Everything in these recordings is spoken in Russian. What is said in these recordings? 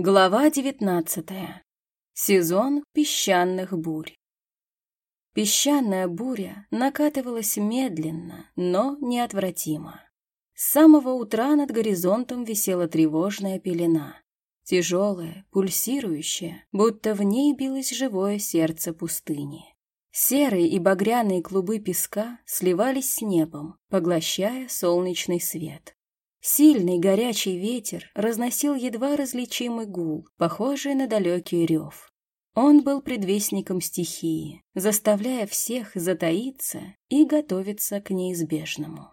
Глава девятнадцатая. Сезон песчаных бурь. Песчаная буря накатывалась медленно, но неотвратимо. С самого утра над горизонтом висела тревожная пелена. Тяжелая, пульсирующая, будто в ней билось живое сердце пустыни. Серые и багряные клубы песка сливались с небом, поглощая солнечный свет. Сильный горячий ветер разносил едва различимый гул, похожий на далекий рев. Он был предвестником стихии, заставляя всех затаиться и готовиться к неизбежному.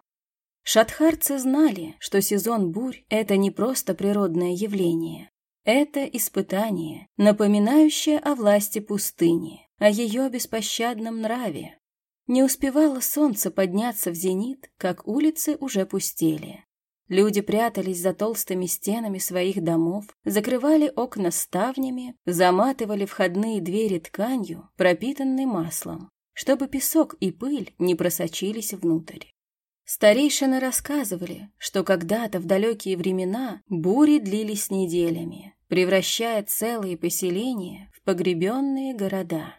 Шатхарцы знали, что сезон бурь — это не просто природное явление. Это испытание, напоминающее о власти пустыни, о ее беспощадном нраве. Не успевало солнце подняться в зенит, как улицы уже пустели. Люди прятались за толстыми стенами своих домов, закрывали окна ставнями, заматывали входные двери тканью, пропитанной маслом, чтобы песок и пыль не просочились внутрь. Старейшины рассказывали, что когда-то в далекие времена бури длились неделями, превращая целые поселения в погребенные города.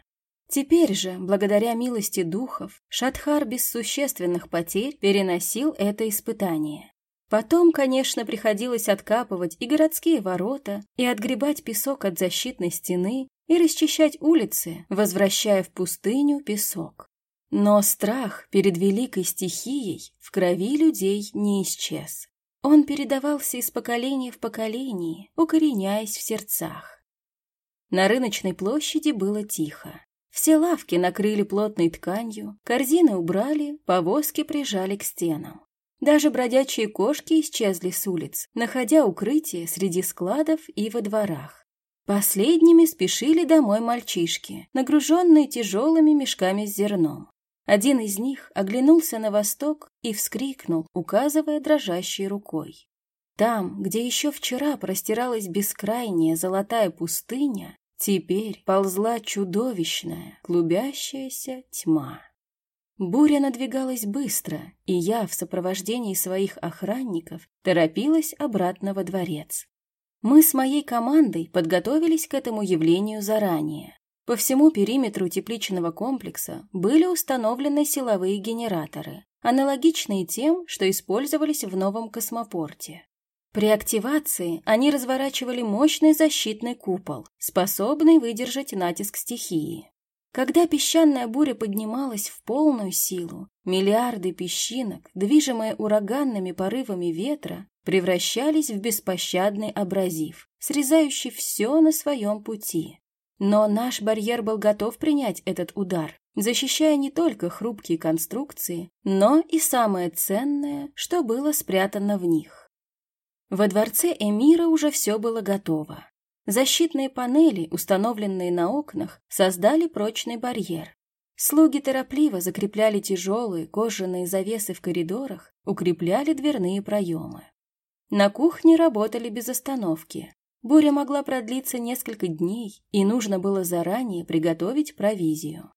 Теперь же, благодаря милости духов, Шатхар без существенных потерь переносил это испытание. Потом, конечно, приходилось откапывать и городские ворота, и отгребать песок от защитной стены, и расчищать улицы, возвращая в пустыню песок. Но страх перед великой стихией в крови людей не исчез. Он передавался из поколения в поколение, укореняясь в сердцах. На рыночной площади было тихо. Все лавки накрыли плотной тканью, корзины убрали, повозки прижали к стенам. Даже бродячие кошки исчезли с улиц, находя укрытие среди складов и во дворах. Последними спешили домой мальчишки, нагруженные тяжелыми мешками с зерном. Один из них оглянулся на восток и вскрикнул, указывая дрожащей рукой. Там, где еще вчера простиралась бескрайняя золотая пустыня, теперь ползла чудовищная, клубящаяся тьма. Буря надвигалась быстро, и я в сопровождении своих охранников торопилась обратно во дворец. Мы с моей командой подготовились к этому явлению заранее. По всему периметру тепличного комплекса были установлены силовые генераторы, аналогичные тем, что использовались в новом космопорте. При активации они разворачивали мощный защитный купол, способный выдержать натиск стихии. Когда песчаная буря поднималась в полную силу, миллиарды песчинок, движимые ураганными порывами ветра, превращались в беспощадный абразив, срезающий все на своем пути. Но наш барьер был готов принять этот удар, защищая не только хрупкие конструкции, но и самое ценное, что было спрятано в них. Во дворце Эмира уже все было готово. Защитные панели, установленные на окнах, создали прочный барьер. Слуги торопливо закрепляли тяжелые кожаные завесы в коридорах, укрепляли дверные проемы. На кухне работали без остановки. Буря могла продлиться несколько дней, и нужно было заранее приготовить провизию.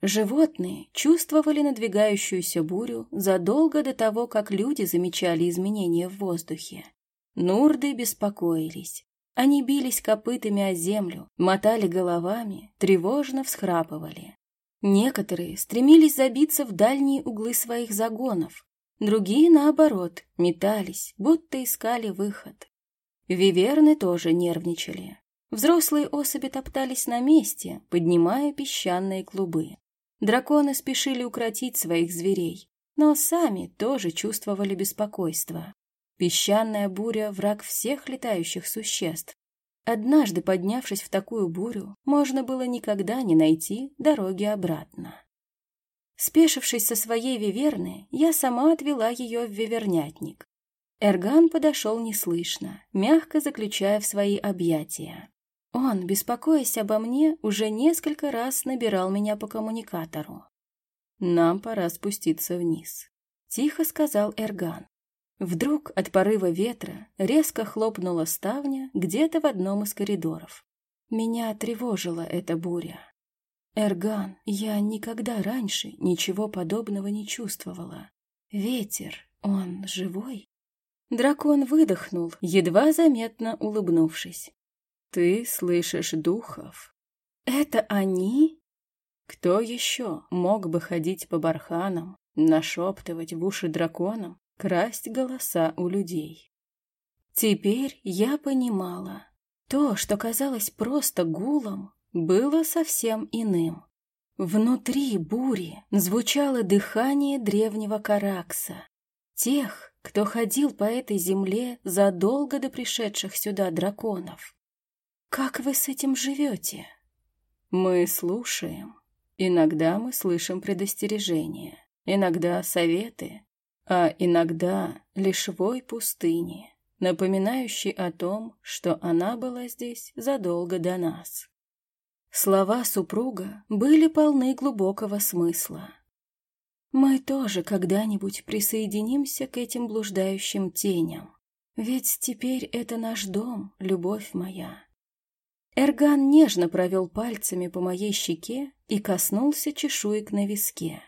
Животные чувствовали надвигающуюся бурю задолго до того, как люди замечали изменения в воздухе. Нурды беспокоились. Они бились копытами о землю, мотали головами, тревожно всхрапывали. Некоторые стремились забиться в дальние углы своих загонов, другие, наоборот, метались, будто искали выход. Виверны тоже нервничали. Взрослые особи топтались на месте, поднимая песчаные клубы. Драконы спешили укротить своих зверей, но сами тоже чувствовали беспокойство. Песчаная буря — враг всех летающих существ. Однажды, поднявшись в такую бурю, можно было никогда не найти дороги обратно. Спешившись со своей виверны, я сама отвела ее в вивернятник. Эрган подошел неслышно, мягко заключая в свои объятия. Он, беспокоясь обо мне, уже несколько раз набирал меня по коммуникатору. «Нам пора спуститься вниз», — тихо сказал Эрган. Вдруг от порыва ветра резко хлопнула ставня где-то в одном из коридоров. Меня тревожила эта буря. Эрган, я никогда раньше ничего подобного не чувствовала. Ветер, он живой? Дракон выдохнул, едва заметно улыбнувшись. Ты слышишь духов. Это они? Кто еще мог бы ходить по барханам, нашептывать в уши драконам, красть голоса у людей? Теперь я понимала. То, что казалось просто гулом, было совсем иным. Внутри бури звучало дыхание древнего Каракса, тех, кто ходил по этой земле задолго до пришедших сюда драконов. Как вы с этим живете? Мы слушаем. Иногда мы слышим предостережения, иногда советы, а иногда лишь вой пустыни, напоминающий о том, что она была здесь задолго до нас. Слова супруга были полны глубокого смысла. Мы тоже когда-нибудь присоединимся к этим блуждающим теням. Ведь теперь это наш дом, любовь моя. Эрган нежно провел пальцами по моей щеке и коснулся чешуек на виске.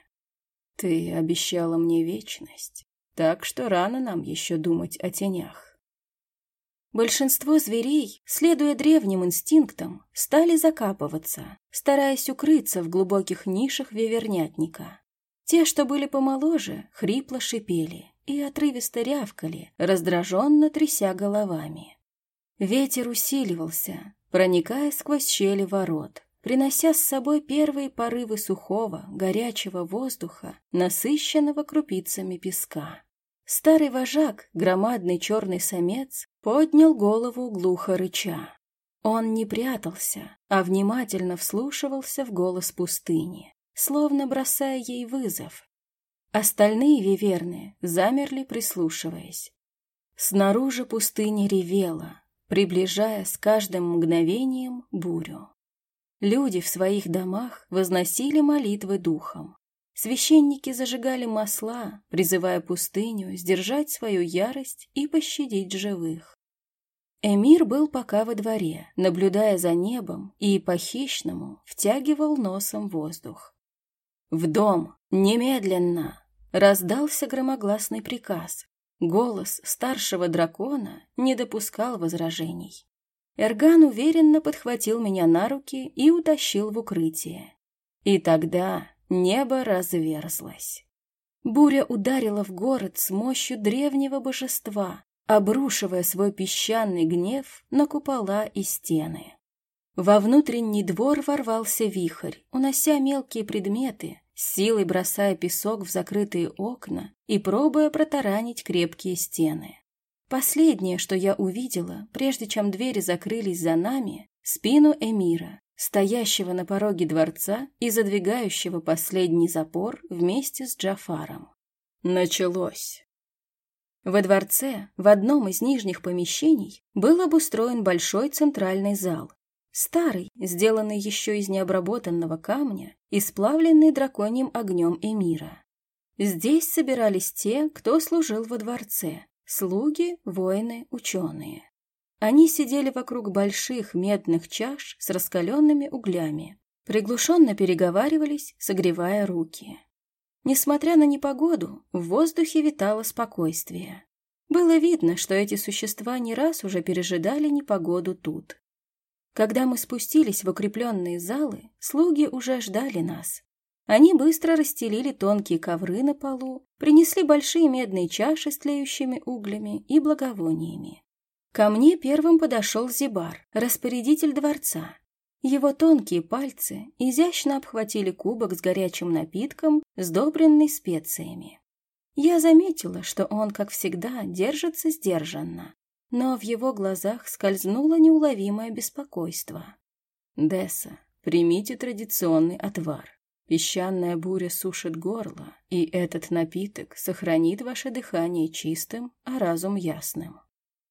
Ты обещала мне вечность, так что рано нам еще думать о тенях. Большинство зверей, следуя древним инстинктам, стали закапываться, стараясь укрыться в глубоких нишах вивернятника. Те, что были помоложе, хрипло шипели и отрывисто рявкали, раздраженно тряся головами. Ветер усиливался, проникая сквозь щели ворот, принося с собой первые порывы сухого, горячего воздуха, насыщенного крупицами песка. Старый вожак, громадный черный самец, поднял голову глухо рыча. Он не прятался, а внимательно вслушивался в голос пустыни словно бросая ей вызов. Остальные виверны замерли, прислушиваясь. Снаружи пустыня ревела, приближая с каждым мгновением бурю. Люди в своих домах возносили молитвы духом. Священники зажигали масла, призывая пустыню сдержать свою ярость и пощадить живых. Эмир был пока во дворе, наблюдая за небом и по-хищному втягивал носом воздух. «В дом! Немедленно!» Раздался громогласный приказ. Голос старшего дракона не допускал возражений. Эрган уверенно подхватил меня на руки и утащил в укрытие. И тогда небо разверзлось. Буря ударила в город с мощью древнего божества, обрушивая свой песчаный гнев на купола и стены. Во внутренний двор ворвался вихрь, унося мелкие предметы, силой бросая песок в закрытые окна и пробуя протаранить крепкие стены. Последнее, что я увидела, прежде чем двери закрылись за нами, спину Эмира, стоящего на пороге дворца и задвигающего последний запор вместе с Джафаром. Началось. Во дворце, в одном из нижних помещений, был обустроен большой центральный зал, Старый, сделанный еще из необработанного камня и сплавленный драконьим огнем Эмира. Здесь собирались те, кто служил во дворце, слуги, воины, ученые. Они сидели вокруг больших медных чаш с раскаленными углями, приглушенно переговаривались, согревая руки. Несмотря на непогоду, в воздухе витало спокойствие. Было видно, что эти существа не раз уже пережидали непогоду тут. Когда мы спустились в укрепленные залы, слуги уже ждали нас. Они быстро расстелили тонкие ковры на полу, принесли большие медные чаши с тлеющими углями и благовониями. Ко мне первым подошел Зибар, распорядитель дворца. Его тонкие пальцы изящно обхватили кубок с горячим напитком, сдобренный специями. Я заметила, что он, как всегда, держится сдержанно, но в его глазах скользнуло неуловимое беспокойство. «Десса, примите традиционный отвар. Песчаная буря сушит горло, и этот напиток сохранит ваше дыхание чистым, а разум ясным».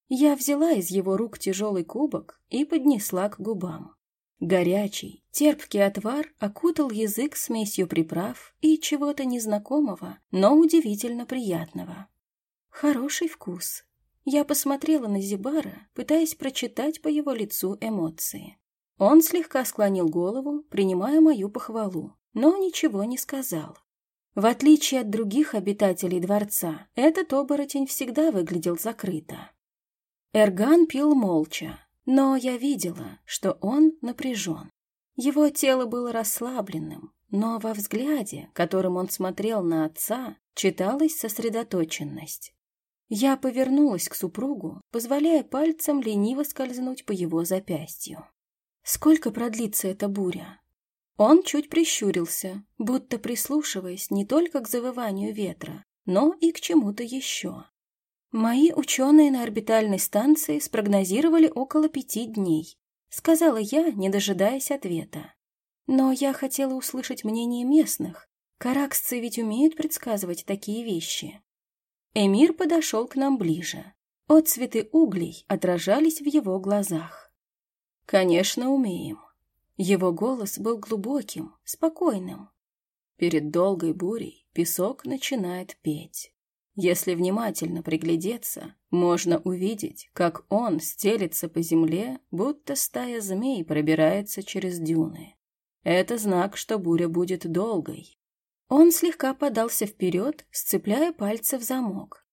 Я взяла из его рук тяжелый кубок и поднесла к губам. Горячий, терпкий отвар окутал язык смесью приправ и чего-то незнакомого, но удивительно приятного. Хороший вкус, я посмотрела на Зибара, пытаясь прочитать по его лицу эмоции. Он слегка склонил голову, принимая мою похвалу, но ничего не сказал. В отличие от других обитателей дворца, этот оборотень всегда выглядел закрыто. Эрган пил молча. Но я видела, что он напряжен. Его тело было расслабленным, но во взгляде, которым он смотрел на отца, читалась сосредоточенность. Я повернулась к супругу, позволяя пальцем лениво скользнуть по его запястью. Сколько продлится эта буря? Он чуть прищурился, будто прислушиваясь не только к завыванию ветра, но и к чему-то еще. Мои ученые на орбитальной станции спрогнозировали около пяти дней, сказала я, не дожидаясь ответа. Но я хотела услышать мнение местных. Караксцы ведь умеют предсказывать такие вещи. Эмир подошел к нам ближе. Отцветы углей отражались в его глазах. «Конечно, умеем». Его голос был глубоким, спокойным. Перед долгой бурей песок начинает петь. Если внимательно приглядеться, можно увидеть, как он стелится по земле, будто стая змей пробирается через дюны. Это знак, что буря будет долгой. Он слегка подался вперед, сцепляя пальцы в замок.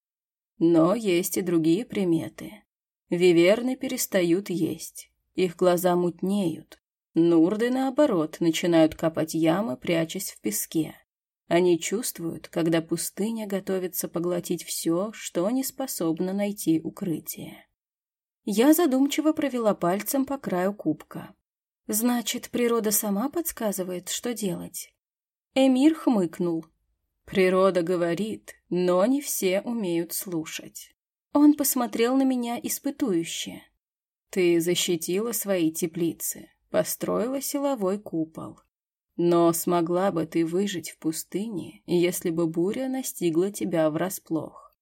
Но есть и другие приметы. Виверны перестают есть, их глаза мутнеют. Нурды, наоборот, начинают копать ямы, прячась в песке. Они чувствуют, когда пустыня готовится поглотить все, что не способно найти укрытие. Я задумчиво провела пальцем по краю кубка. Значит, природа сама подсказывает, что делать. Эмир хмыкнул. Природа говорит, но не все умеют слушать. Он посмотрел на меня испытующе. Ты защитила свои теплицы, построила силовой купол. Но смогла бы ты выжить в пустыне, если бы буря настигла тебя врасплох?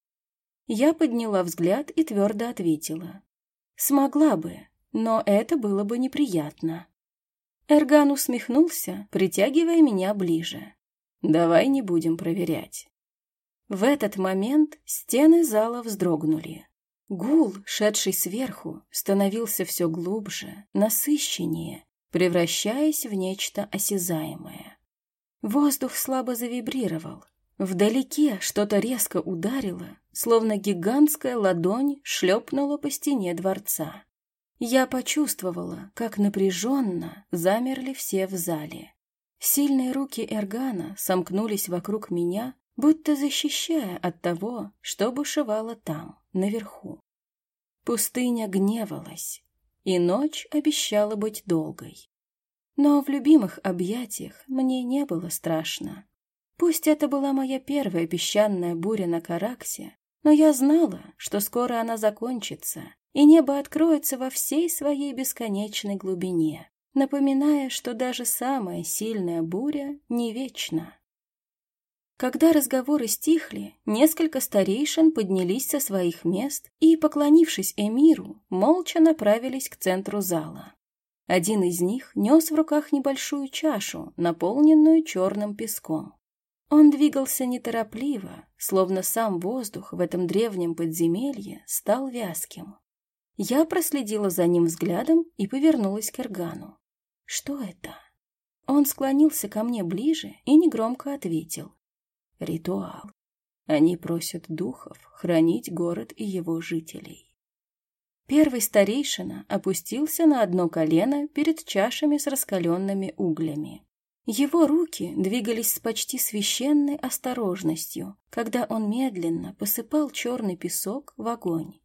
Я подняла взгляд и твердо ответила. Смогла бы, но это было бы неприятно. Эрган усмехнулся, притягивая меня ближе. «Давай не будем проверять». В этот момент стены зала вздрогнули. Гул, шедший сверху, становился все глубже, насыщеннее, превращаясь в нечто осязаемое. Воздух слабо завибрировал. Вдалеке что-то резко ударило, словно гигантская ладонь шлепнула по стене дворца. Я почувствовала, как напряженно замерли все в зале. Сильные руки Эргана сомкнулись вокруг меня, будто защищая от того, что бушевало там, наверху. Пустыня гневалась, и ночь обещала быть долгой. Но в любимых объятиях мне не было страшно. Пусть это была моя первая песчаная буря на Караксе, но я знала, что скоро она закончится, и небо откроется во всей своей бесконечной глубине, напоминая, что даже самая сильная буря не вечна. Когда разговоры стихли, несколько старейшин поднялись со своих мест и, поклонившись эмиру, молча направились к центру зала. Один из них нес в руках небольшую чашу, наполненную черным песком. Он двигался неторопливо, словно сам воздух в этом древнем подземелье стал вязким. Я проследила за ним взглядом и повернулась к Эргану. «Что это?» Он склонился ко мне ближе и негромко ответил. «Ритуал. Они просят духов хранить город и его жителей». Первый старейшина опустился на одно колено перед чашами с раскаленными углями. Его руки двигались с почти священной осторожностью, когда он медленно посыпал черный песок в огонь.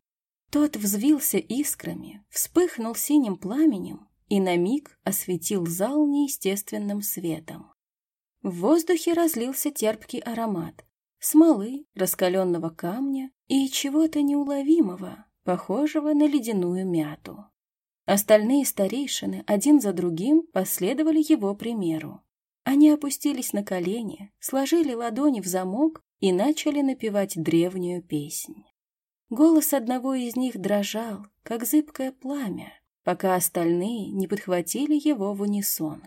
Тот взвился искрами, вспыхнул синим пламенем и на миг осветил зал неестественным светом. В воздухе разлился терпкий аромат смолы, раскаленного камня и чего-то неуловимого, похожего на ледяную мяту. Остальные старейшины один за другим последовали его примеру. Они опустились на колени, сложили ладони в замок и начали напевать древнюю песнь. Голос одного из них дрожал, как зыбкое пламя, пока остальные не подхватили его в унисон.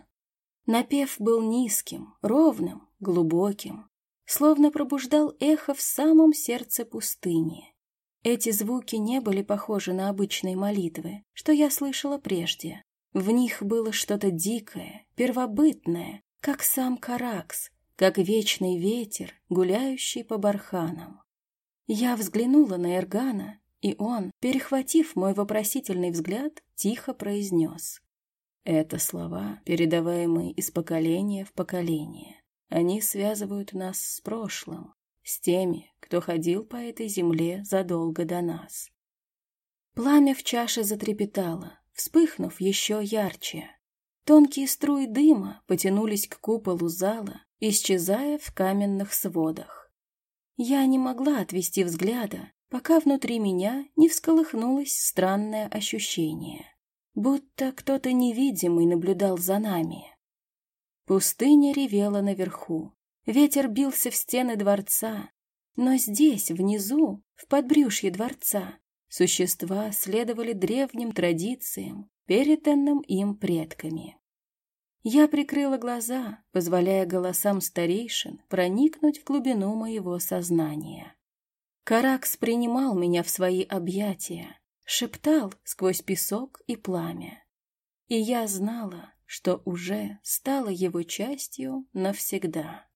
Напев был низким, ровным, глубоким, словно пробуждал эхо в самом сердце пустыни. Эти звуки не были похожи на обычные молитвы, что я слышала прежде. В них было что-то дикое, первобытное, как сам Каракс, как вечный ветер, гуляющий по барханам. Я взглянула на Эргана, И он, перехватив мой вопросительный взгляд, тихо произнес. Это слова, передаваемые из поколения в поколение. Они связывают нас с прошлым, с теми, кто ходил по этой земле задолго до нас. Пламя в чаше затрепетало, вспыхнув еще ярче. Тонкие струи дыма потянулись к куполу зала, исчезая в каменных сводах. Я не могла отвести взгляда, пока внутри меня не всколыхнулось странное ощущение, будто кто-то невидимый наблюдал за нами. Пустыня ревела наверху, ветер бился в стены дворца, но здесь, внизу, в подбрюшье дворца, существа следовали древним традициям, переданным им предками. Я прикрыла глаза, позволяя голосам старейшин проникнуть в глубину моего сознания. Каракс принимал меня в свои объятия, шептал сквозь песок и пламя. И я знала, что уже стала его частью навсегда.